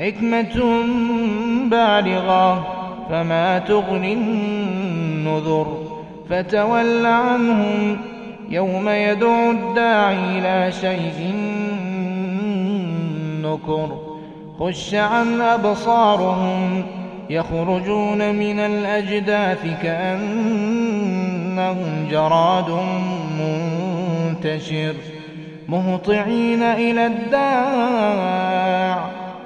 حكمة بالغة فما تغني النذر فتول عنهم يوم يدعو الداعي إلى شيء نكر خش عن أبصارهم يخرجون من الأجداث كأنهم جراد منتشر مهطعين إلى الداع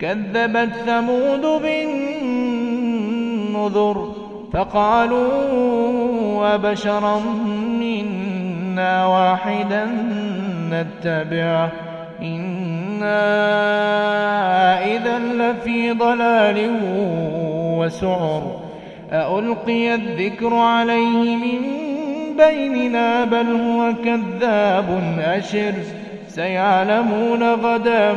كذبت ثمود بالنذر فقالوا وبشرا منا واحدا نتبعه إنا إذا لفي ضلال وسعر. ألقي الذكر عليه من بيننا بل هو كذاب أشر. سيعلمون غدا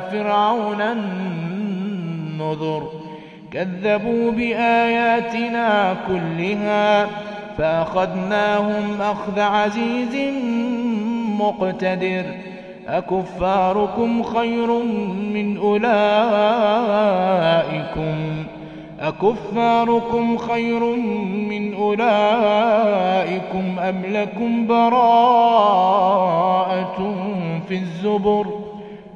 فرعون النذر. كذبوا بآياتنا كلها فأخذناهم أخذ عزيز مقتدر. أكفاركم خير من أولئكم. أكفاركم خير من أولئكم أم لكم براءة في الزبر ۖ؟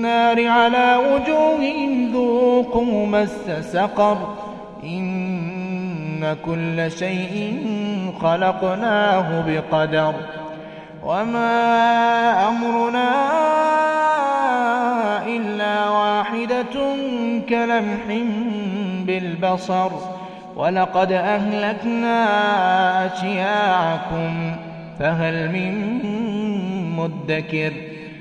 النار على وجوههم ذوقوا مس سقر. إن كل شيء خلقناه بقدر. وما أمرنا إلا واحدة كلمح بالبصر. ولقد أهلكنا أشياعكم. فهل من مدكر؟